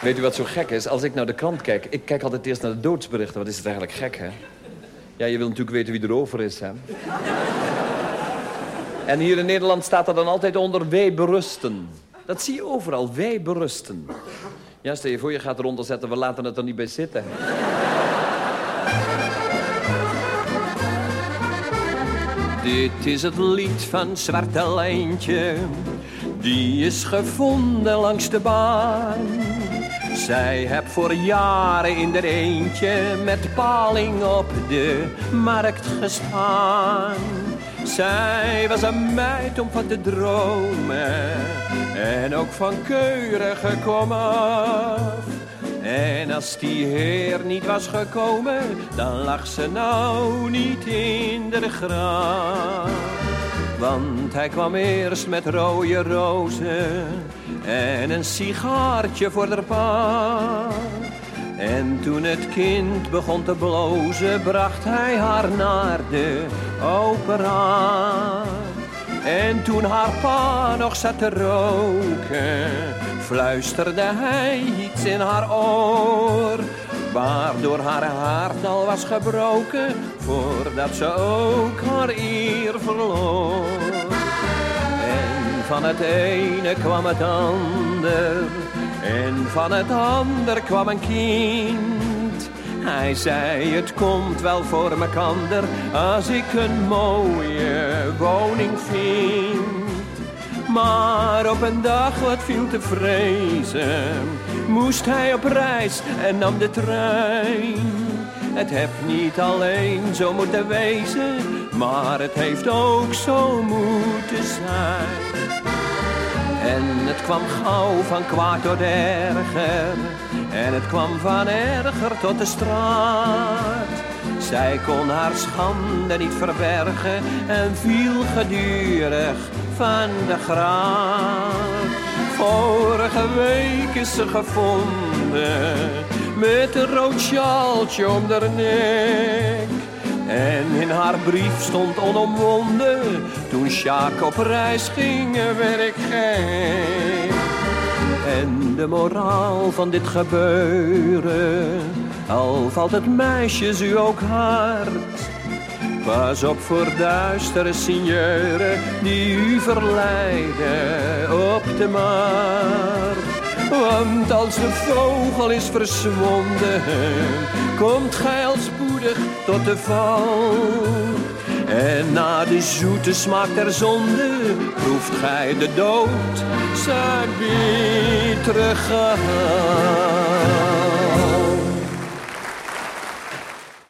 Weet u wat zo gek is? Als ik naar de krant kijk, ik kijk altijd eerst naar de doodsberichten. Wat is het eigenlijk gek, hè? Ja, je wil natuurlijk weten wie er over is, hè? En hier in Nederland staat er dan altijd onder wij berusten. Dat zie je overal, wij berusten. Ja, stel je voor, je gaat eronder zetten, we laten het er niet bij zitten. Dit is het lied van Zwarte Lijntje. Die is gevonden langs de baan. Zij heb voor jaren in de eentje met paling op de markt gestaan. Zij was een meid om van te dromen en ook van keurige komaf. En als die heer niet was gekomen, dan lag ze nou niet in de graf. Want hij kwam eerst met rode rozen en een sigaartje voor de pa. En toen het kind begon te blozen, bracht hij haar naar de opera. En toen haar pa nog zat te roken, fluisterde hij iets in haar oor. Waardoor haar hart al was gebroken, voordat ze ook haar eer verloor. En van het ene kwam het ander, en van het ander kwam een kind. Hij zei, het komt wel voor mekander als ik een mooie woning vind. Maar op een dag wat viel te vrezen, moest hij op reis en nam de trein. Het heeft niet alleen zo moeten wezen, maar het heeft ook zo moeten zijn. En het kwam gauw van kwaad tot erger, en het kwam van erger tot de straat. Zij kon haar schande niet verbergen en viel gedurig van de graaf. Vorige week is ze gevonden met een rood sjaaltje om haar nek. En in haar brief stond onomwonden, toen Sjaak op reis ging, werd ik gek. En de moraal van dit gebeuren, al valt het meisje u ook hard. Pas op voor duistere signeuren die u verleiden op de markt. Want als de vogel is verzwonden, komt gij al spoedig tot de val. En na de zoete smaak der zonde, proeft gij de dood zijn bittere gehaal.